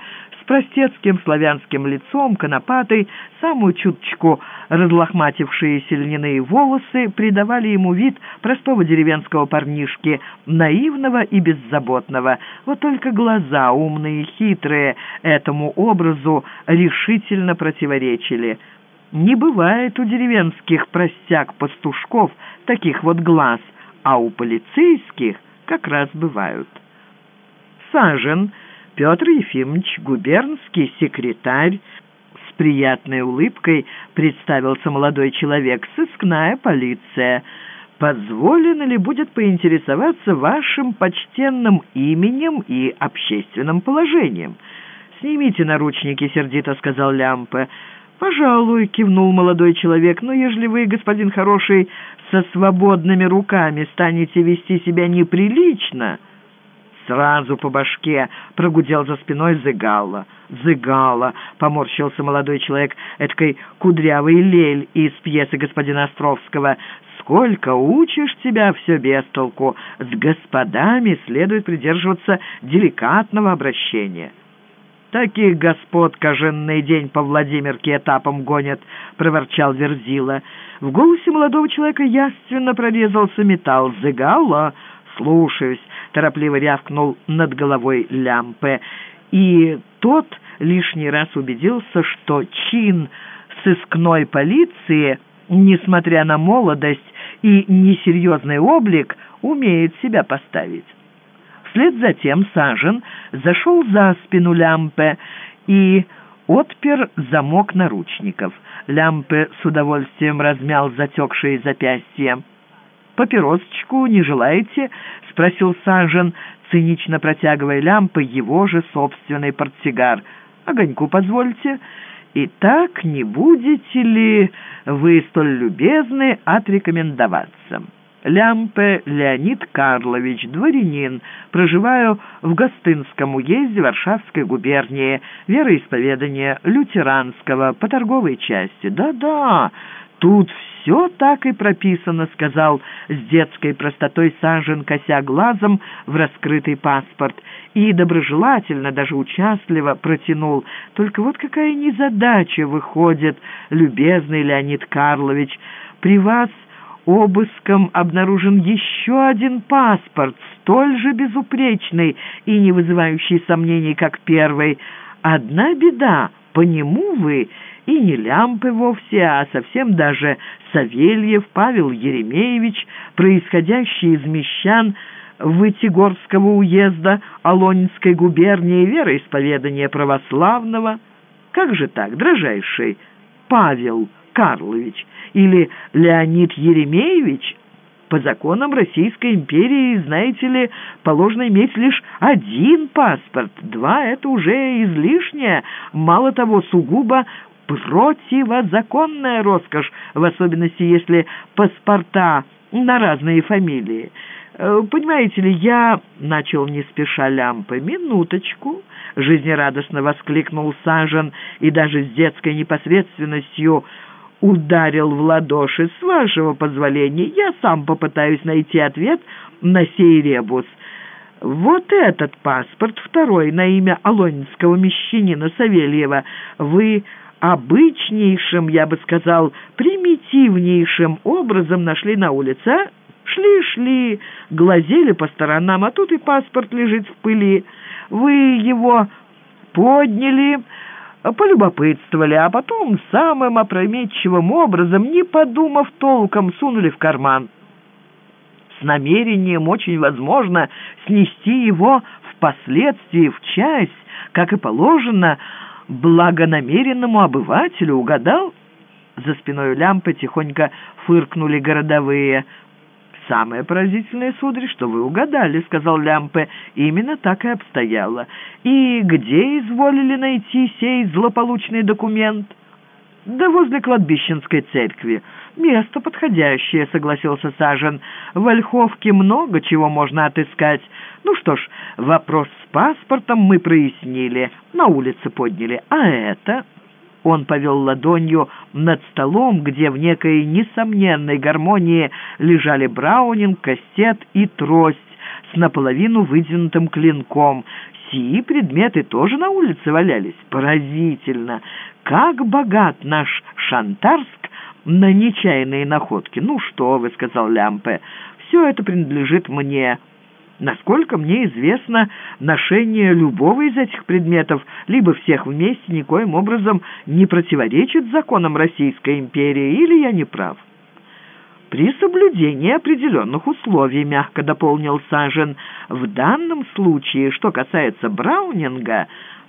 простецким славянским лицом, конопатой, самую чуточку разлохматившиеся льняные волосы придавали ему вид простого деревенского парнишки, наивного и беззаботного. Вот только глаза, умные и хитрые, этому образу решительно противоречили. Не бывает у деревенских простяк-пастушков таких вот глаз, а у полицейских как раз бывают. Сажен Петр Ефимович, губернский секретарь, с приятной улыбкой представился молодой человек, сыскная полиция. Позволено ли будет поинтересоваться вашим почтенным именем и общественным положением? «Снимите наручники», — сердито сказал Лямпе. «Пожалуй», — кивнул молодой человек, — «но ежели вы, господин хороший, со свободными руками станете вести себя неприлично...» «Сразу по башке!» — прогудел за спиной Зыгала. «Зыгала!» — поморщился молодой человек, эткой кудрявый лель из пьесы господина Островского. «Сколько учишь тебя, все без толку. С господами следует придерживаться деликатного обращения». «Таких господ коженный день по Владимирке этапом гонят», — проворчал Верзила. В голосе молодого человека яственно прорезался металл. «Зыгала!» «Слушаюсь», — торопливо рявкнул над головой Лямпе. И тот лишний раз убедился, что чин сыскной полиции, несмотря на молодость и несерьезный облик, умеет себя поставить. Вслед за тем Сажен зашел за спину Лямпе и отпер замок наручников. Лямпе с удовольствием размял затекшие запястья. «Папиросочку не желаете?» — спросил Сажен, цинично протягивая лямпы его же собственный портсигар. «Огоньку позвольте. Итак, не будете ли вы столь любезны отрекомендоваться?» Лямпе Леонид Карлович, дворянин, проживаю в Гостынском уезде Варшавской губернии, вероисповедание лютеранского, по торговой части. Да-да, тут все так и прописано», — сказал с детской простотой Сажен, кося глазом в раскрытый паспорт, и доброжелательно, даже участливо протянул. «Только вот какая незадача выходит, любезный Леонид Карлович. При вас обыском обнаружен еще один паспорт, столь же безупречный и не вызывающий сомнений, как первый. Одна беда, по нему вы и не лямпы вовсе, а совсем даже Савельев Павел Еремеевич, происходящий из мещан Вытегорского уезда Алонинской губернии вероисповедания православного. Как же так, дрожайший Павел Карлович или Леонид Еремеевич? По законам Российской империи, знаете ли, положено иметь лишь один паспорт. Два — это уже излишнее, мало того, сугубо противозаконная роскошь, в особенности если паспорта на разные фамилии. Э, «Понимаете ли, я...» — начал не спеша лямпы. «Минуточку!» — жизнерадостно воскликнул Сажен и даже с детской непосредственностью ударил в ладоши. «С вашего позволения я сам попытаюсь найти ответ на сей ребус. Вот этот паспорт, второй, на имя Алонинского мещанина Савельева, вы обычнейшим, я бы сказал, примитивнейшим образом нашли на улице, а? Шли-шли, глазели по сторонам, а тут и паспорт лежит в пыли. Вы его подняли, полюбопытствовали, а потом самым опрометчивым образом, не подумав толком, сунули в карман. С намерением, очень возможно, снести его впоследствии в часть, как и положено, благонамеренному обывателю. Угадал? За спиной лямпы тихонько фыркнули городовые. «Самое поразительное, сударь, что вы угадали», — сказал Лямпе. «Именно так и обстояло. И где изволили найти сей злополучный документ?» «Да возле кладбищенской церкви. Место подходящее», — согласился Сажен. «В Ольховке много чего можно отыскать. Ну что ж, вопрос с паспортом мы прояснили, на улице подняли. А это...» Он повел ладонью над столом, где в некой несомненной гармонии лежали браунинг, кастет и трость с наполовину выдвинутым клинком. Сии предметы тоже на улице валялись. Поразительно! Как богат наш Шантарск на нечаянные находки. «Ну что вы», — сказал Лямпе, — «все это принадлежит мне». Насколько мне известно, ношение любого из этих предметов, либо всех вместе, никоим образом не противоречит законам Российской империи, или я не прав? При соблюдении определенных условий, мягко дополнил Сажен, в данном случае, что касается Браунинга,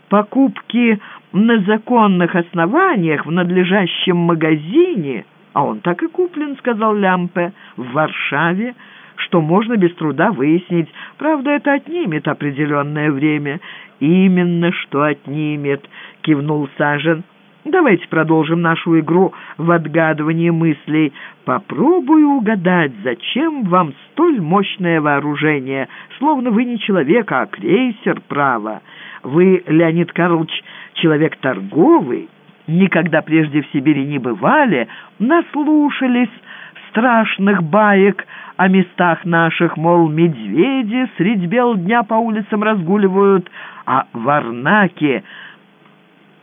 покупки на законных основаниях в надлежащем магазине, а он так и куплен, сказал Лямпе, в Варшаве, что можно без труда выяснить. Правда, это отнимет определенное время. «Именно что отнимет», — кивнул Сажен. «Давайте продолжим нашу игру в отгадывание мыслей. Попробую угадать, зачем вам столь мощное вооружение, словно вы не человек, а крейсер, право. Вы, Леонид Карлович, человек торговый, никогда прежде в Сибири не бывали, наслушались страшных баек о местах наших, мол, медведи средь бел дня по улицам разгуливают, а варнаки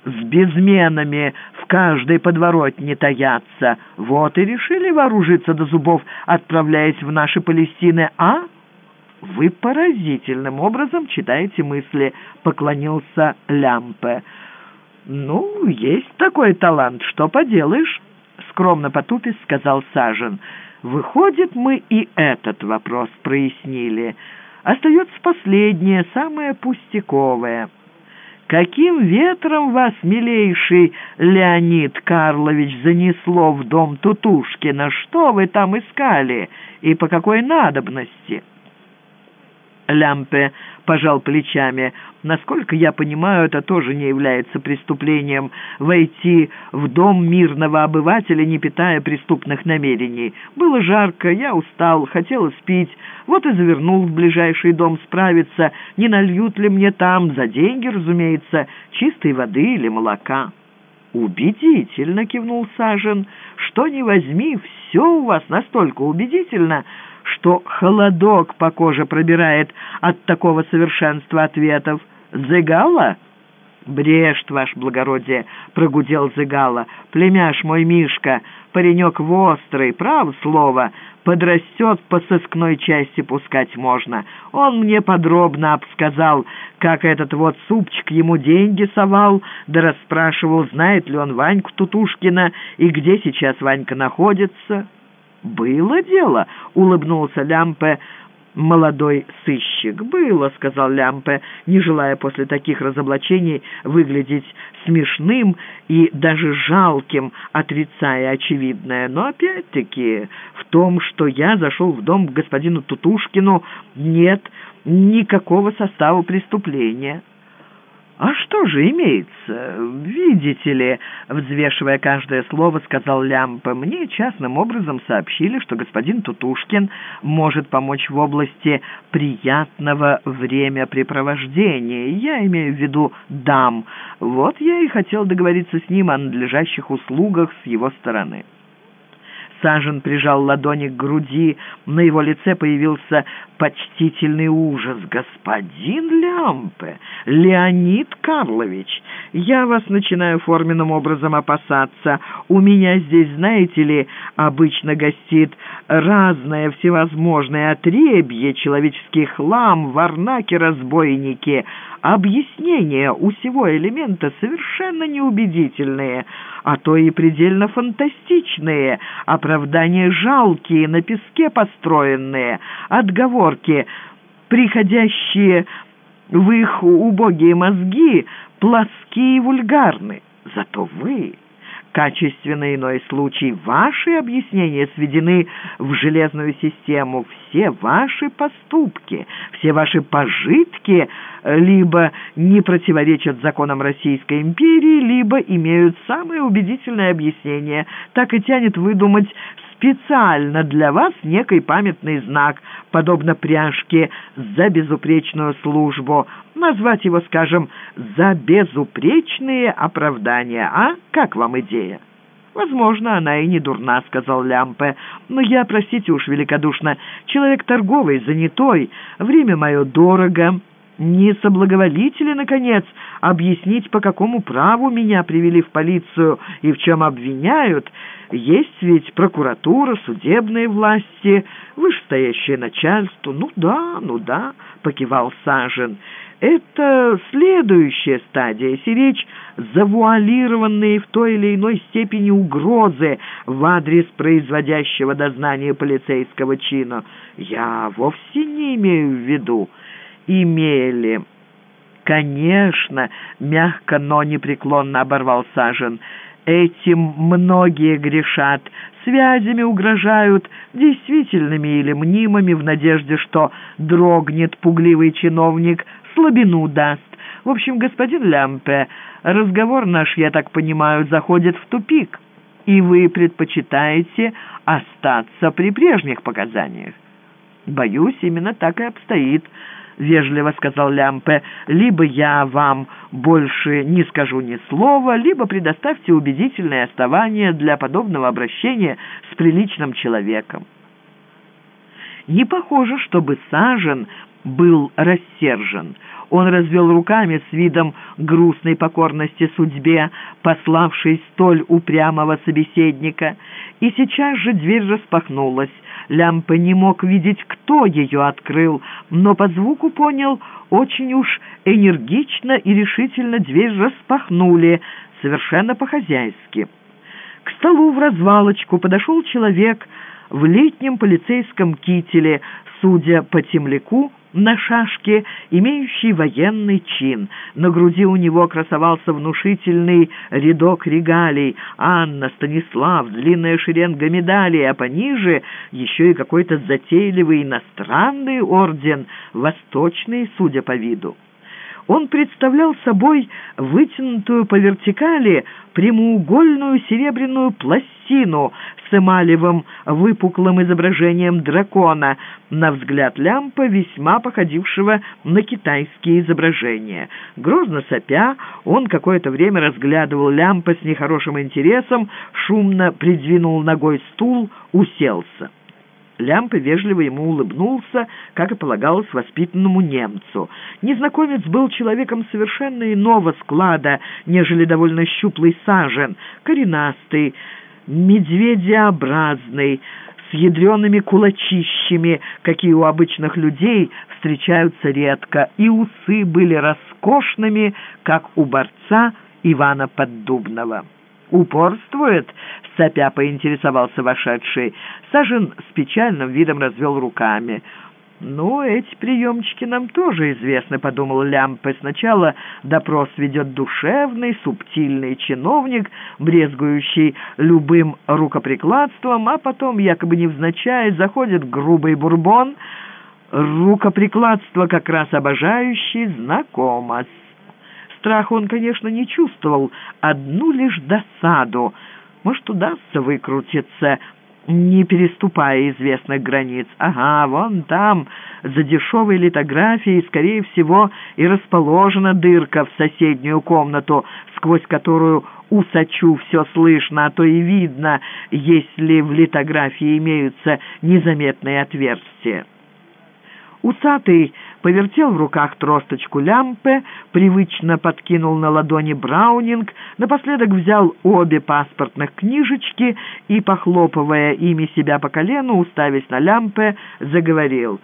с безменами в каждой подворотне таятся. Вот и решили вооружиться до зубов, отправляясь в наши Палестины, а? Вы поразительным образом читаете мысли, поклонился Лямпе. Ну, есть такой талант, что поделаешь? скромно потупись, сказал Сажен. «Выходит, мы и этот вопрос прояснили. Остается последнее, самое пустяковое. Каким ветром вас, милейший Леонид Карлович, занесло в дом Тутушкина? Что вы там искали и по какой надобности?» Лямпе пожал плечами. Насколько я понимаю, это тоже не является преступлением войти в дом мирного обывателя, не питая преступных намерений. Было жарко, я устал, хотел спить, вот и завернул в ближайший дом справиться, не нальют ли мне там, за деньги, разумеется, чистой воды или молока. «Убедительно», — кивнул Сажен, — «что не возьми, все у вас настолько убедительно, что холодок по коже пробирает от такого совершенства ответов. «Зыгала?» «Брешт, ваше благородие», — прогудел Зыгала. «Племяш мой Мишка, паренек вострый, право слово, подрастет по сыскной части пускать можно. Он мне подробно обсказал, как этот вот супчик ему деньги совал, да расспрашивал, знает ли он Ваньку Тутушкина и где сейчас Ванька находится». «Было дело», — улыбнулся Лямпе, молодой сыщик. «Было», — сказал Лямпе, не желая после таких разоблачений выглядеть смешным и даже жалким, отрицая очевидное. Но опять-таки в том, что я зашел в дом к господину Тутушкину, нет никакого состава преступления. «А что же имеется? Видите ли...» — взвешивая каждое слово, сказал Лямпа. «Мне частным образом сообщили, что господин Тутушкин может помочь в области приятного времяпрепровождения. Я имею в виду дам. Вот я и хотел договориться с ним о надлежащих услугах с его стороны». Сажен прижал ладони к груди, на его лице появился почтительный ужас. «Господин Лямпе, Леонид Карлович, я вас начинаю форменным образом опасаться. У меня здесь, знаете ли, обычно гостит разное всевозможное отребье, человеческий хлам, варнаки, разбойники. Объяснения у всего элемента совершенно неубедительные» а то и предельно фантастичные, оправдания жалкие, на песке построенные, отговорки, приходящие в их убогие мозги, плоские и вульгарны. Зато вы качественно иной случай. Ваши объяснения сведены в железную систему. Все ваши поступки, все ваши пожитки либо не противоречат законам Российской империи, либо имеют самое убедительное объяснение. Так и тянет выдумать специально для вас некий памятный знак, подобно пряжке за безупречную службу. Назвать его, скажем, «за безупречные оправдания». А как вам идея? «Возможно, она и не дурна», — сказал Лямпе. «Но я, простите уж великодушно, человек торговый, занятой, время мое дорого». Не соблаговолите ли, наконец, объяснить, по какому праву меня привели в полицию и в чем обвиняют? Есть ведь прокуратура, судебные власти, вышестоящее начальство. Ну да, ну да, покивал Сажен. Это следующая стадия, если речь завуалированные в той или иной степени угрозы в адрес производящего дознания полицейского чина. Я вовсе не имею в виду имели. «Конечно!» — мягко, но непреклонно оборвал Сажен. «Этим многие грешат, связями угрожают, действительными или мнимыми, в надежде, что дрогнет пугливый чиновник, слабину даст. В общем, господин Лямпе, разговор наш, я так понимаю, заходит в тупик, и вы предпочитаете остаться при прежних показаниях. Боюсь, именно так и обстоит». — вежливо сказал Лямпе, — «либо я вам больше не скажу ни слова, либо предоставьте убедительное основание для подобного обращения с приличным человеком». Не похоже, чтобы Сажен был рассержен. Он развел руками с видом грустной покорности судьбе, пославшей столь упрямого собеседника, и сейчас же дверь распахнулась. Лямпа не мог видеть, кто ее открыл, но по звуку понял, очень уж энергично и решительно дверь распахнули, совершенно по-хозяйски. К столу в развалочку подошел человек в летнем полицейском кителе, судя по темляку, на шашке, имеющий военный чин. На груди у него красовался внушительный рядок регалий. Анна, Станислав, длинная шеренга медалей, а пониже еще и какой-то затейливый иностранный орден, восточный, судя по виду. Он представлял собой вытянутую по вертикали прямоугольную серебряную пластину с эмалевым выпуклым изображением дракона, на взгляд лямпа, весьма походившего на китайские изображения. Грозно сопя, он какое-то время разглядывал лямпа с нехорошим интересом, шумно придвинул ногой стул, уселся. Лямпа вежливо ему улыбнулся, как и полагалось воспитанному немцу. Незнакомец был человеком совершенно иного склада, нежели довольно щуплый сажен, коренастый, медведеобразный, с ядреными кулачищами, какие у обычных людей встречаются редко, и усы были роскошными, как у борца Ивана Поддубного. «Упорствует?» — сопя поинтересовался вошедший. Сажен с печальным видом развел руками. «Ну, эти приемчики нам тоже известны», — подумал Лямпе. «Сначала допрос ведет душевный, субтильный чиновник, брезгующий любым рукоприкладством, а потом, якобы невзначай, заходит грубый бурбон, рукоприкладство как раз обожающий, знакомо. Страха он, конечно, не чувствовал, одну лишь досаду. Может, удастся выкрутиться, не переступая известных границ. Ага, вон там, за дешевой литографией, скорее всего, и расположена дырка в соседнюю комнату, сквозь которую усачу все слышно, а то и видно, если в литографии имеются незаметные отверстия. Усатый повертел в руках тросточку лямпы, привычно подкинул на ладони браунинг, напоследок взял обе паспортных книжечки и, похлопывая ими себя по колену, уставясь на лямпе, заговорил.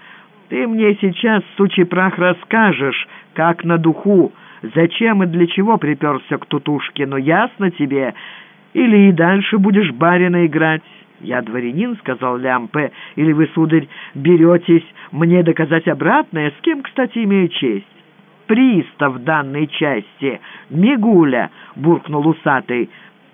«Ты мне сейчас, сучий прах, расскажешь, как на духу, зачем и для чего приперся к Тутушкину, ясно тебе? Или и дальше будешь барина играть?» «Я дворянин», — сказал Лямпе, — «или вы, сударь, беретесь мне доказать обратное, с кем, кстати, имею честь?» «Пристав данной части, Мигуля», — буркнул усатый.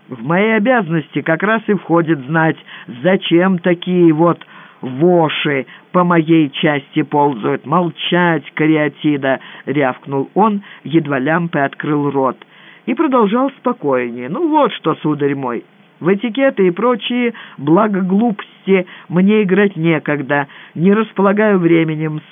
«В мои обязанности как раз и входит знать, зачем такие вот воши по моей части ползают. Молчать, кариатида!» — рявкнул он, едва Лямпе открыл рот. И продолжал спокойнее. «Ну вот что, сударь мой!» В этикеты и прочие благоглупости мне играть некогда, не располагаю временем.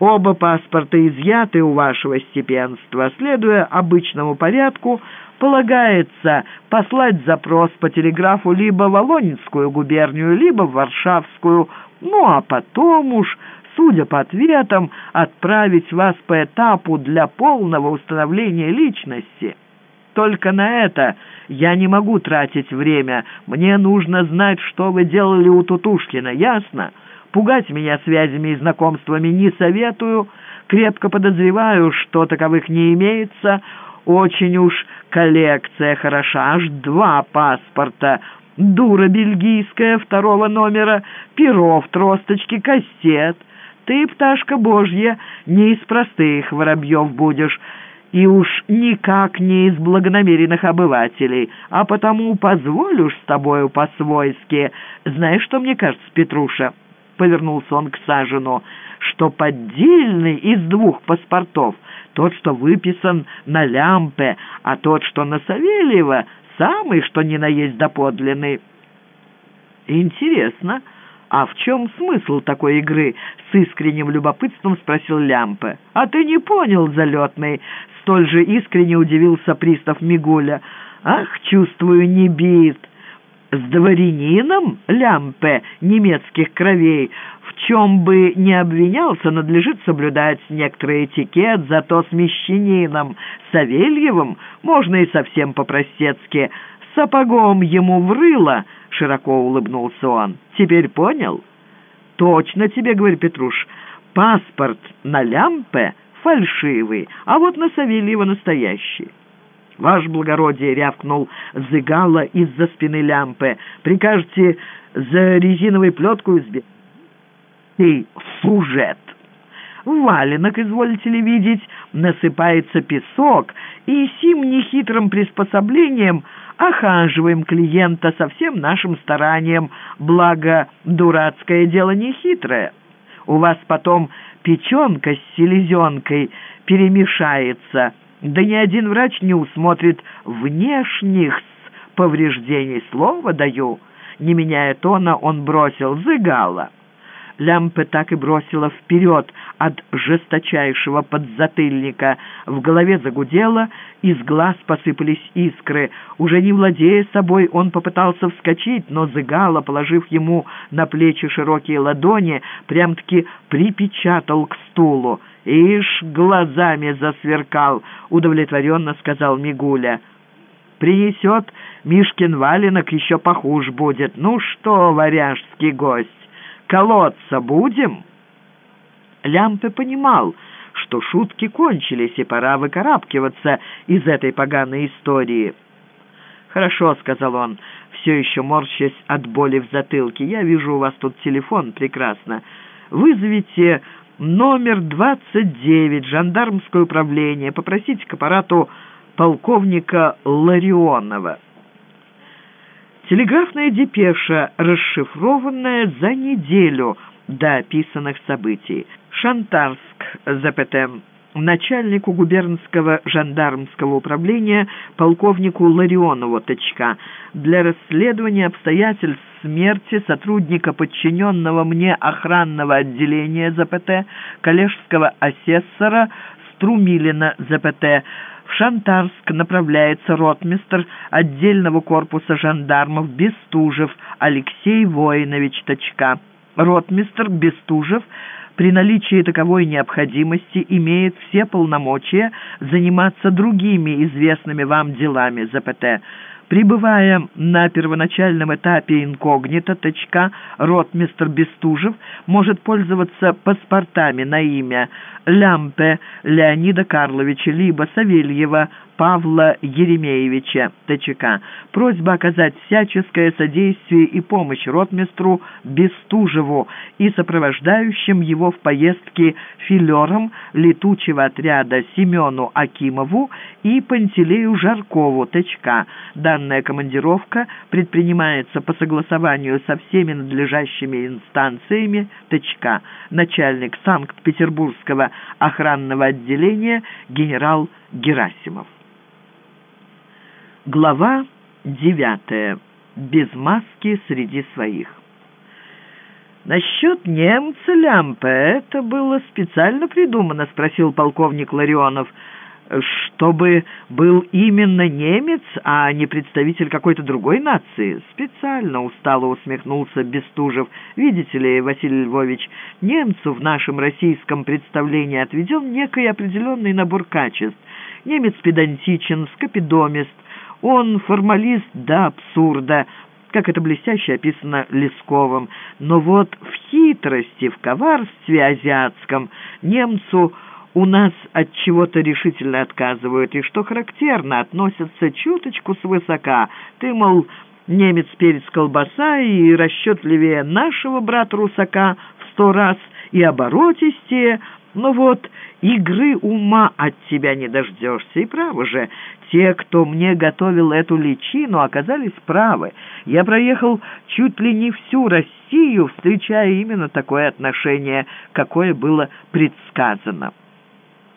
Оба паспорта изъяты у вашего степенства. Следуя обычному порядку, полагается послать запрос по телеграфу либо в Волонинскую губернию, либо в Варшавскую, ну а потом уж, судя по ответам, отправить вас по этапу для полного установления личности». Только на это я не могу тратить время. Мне нужно знать, что вы делали у Тутушкина, ясно? Пугать меня связями и знакомствами не советую. Крепко подозреваю, что таковых не имеется. Очень уж коллекция хороша, аж два паспорта. Дура бельгийская второго номера, перо в тросточке, кастет. Ты, пташка божья, не из простых воробьев будешь» и уж никак не из благонамеренных обывателей, а потому позволю с тобою по-свойски. Знаешь, что мне кажется, Петруша?» — повернулся он к Сажину, что поддельный из двух паспортов, тот, что выписан на лямпе, а тот, что на Савельева, самый, что ни на есть доподлинный. «Интересно, а в чем смысл такой игры?» — с искренним любопытством спросил Лямпе. «А ты не понял, залетный?» столь же искренне удивился пристав Мигуля. «Ах, чувствую, не бит! С дворянином Лямпе немецких кровей в чем бы не обвинялся, надлежит соблюдать некоторый этикет, зато с мещанином Савельевым можно и совсем по-простецки. Сапогом ему врыло, — широко улыбнулся он. «Теперь понял?» «Точно тебе, — говорю, Петруш, — паспорт на Лямпе — фальшивый, а вот на Савельева настоящий. «Ваше благородие!» — рявкнул Зыгала из-за спины лямпы. «Прикажете за резиновой плетку избить?» «Ты сужет!» валенок, изволите ли видеть, насыпается песок, и сим нехитрым приспособлением охаживаем клиента со всем нашим старанием, благо дурацкое дело нехитрое. У вас потом печенка с селезенкой перемешается, да ни один врач не усмотрит внешних повреждений. Слово даю. Не меняя тона, он бросил «Зыгала». Лямпе так и бросила вперед от жесточайшего подзатыльника. В голове загудело, из глаз посыпались искры. Уже не владея собой, он попытался вскочить, но Зыгала, положив ему на плечи широкие ладони, прям-таки припечатал к стулу. «Ишь, глазами засверкал!» — удовлетворенно сказал Мигуля. «Принесет Мишкин валенок, еще похуже будет. Ну что, варяжский гость?» Колоться будем?» Лямпе понимал, что шутки кончились, и пора выкарабкиваться из этой поганой истории. «Хорошо», — сказал он, все еще морщась от боли в затылке. «Я вижу, у вас тут телефон. Прекрасно. Вызовите номер 29, жандармское управление. Попросите к аппарату полковника Ларионова». Телеграфная депеша, расшифрованная за неделю до описанных событий. Шантарск, ЗПТ, начальнику губернского жандармского управления полковнику Ларионову Точка для расследования обстоятельств смерти сотрудника подчиненного мне охранного отделения ЗПТ, коллежского асессора Струмилина ЗПТ, в Шантарск направляется ротмистр отдельного корпуса жандармов Бестужев Алексей Воинович Точка. Ротмистр Бестужев при наличии таковой необходимости имеет все полномочия заниматься другими известными вам делами ЗПТ. Прибывая на первоначальном этапе инкогнито, точка, ротмистр Бестужев может пользоваться паспортами на имя Лямпе Леонида Карловича, либо Савельева Павла Еремеевича ТЧК. Просьба оказать всяческое содействие и помощь ротмистру Бестужеву и сопровождающим его в поездке филерам летучего отряда Семену Акимову и Пантелею Жаркову ТЧК. Данная командировка предпринимается по согласованию со всеми надлежащими инстанциями ТЧК. Начальник Санкт-Петербургского охранного отделения генерал Герасимов. Глава девятая. Без маски среди своих. «Насчет немца Лямпе это было специально придумано?» — спросил полковник Ларионов. «Чтобы был именно немец, а не представитель какой-то другой нации?» «Специально устало усмехнулся Бестужев. Видите ли, Василий Львович, немцу в нашем российском представлении отведен некий определенный набор качеств. Немец педантичен, скопидомист, он формалист до абсурда, как это блестяще описано Лесковым. Но вот в хитрости, в коварстве азиатском немцу у нас от чего-то решительно отказывают, и, что характерно, относятся чуточку свысока. Ты, мол, немец перец колбаса и расчетливее нашего брата-русака в сто раз, и оборотистее, но вот игры ума от тебя не дождешься. И право же, те, кто мне готовил эту личину, оказались правы. Я проехал чуть ли не всю Россию, встречая именно такое отношение, какое было предсказано.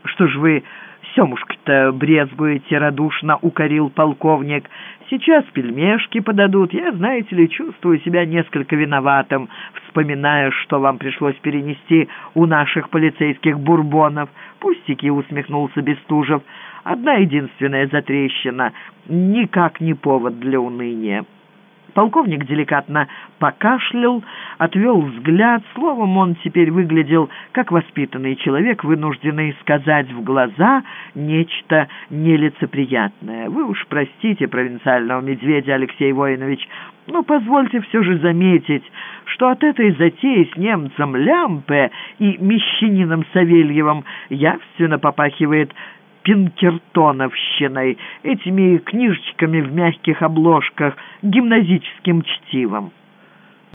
Что ж вы семушка-то брезгуете, радушно укорил полковник. Сейчас пельмешки подадут. Я, знаете ли, чувствую себя несколько виноватым, вспоминая, что вам пришлось перенести у наших полицейских бурбонов. Пустяки, усмехнулся Бестужев. Одна единственная затрещина. Никак не повод для уныния. Полковник деликатно покашлял, отвел взгляд. Словом, он теперь выглядел как воспитанный человек, вынужденный сказать в глаза нечто нелицеприятное. Вы уж простите провинциального медведя, Алексей Воинович, но позвольте все же заметить, что от этой затеи с немцем Лямпе и мещанином Савельевым явственно попахивает пинкертоновщиной, этими книжечками в мягких обложках, гимназическим чтивом.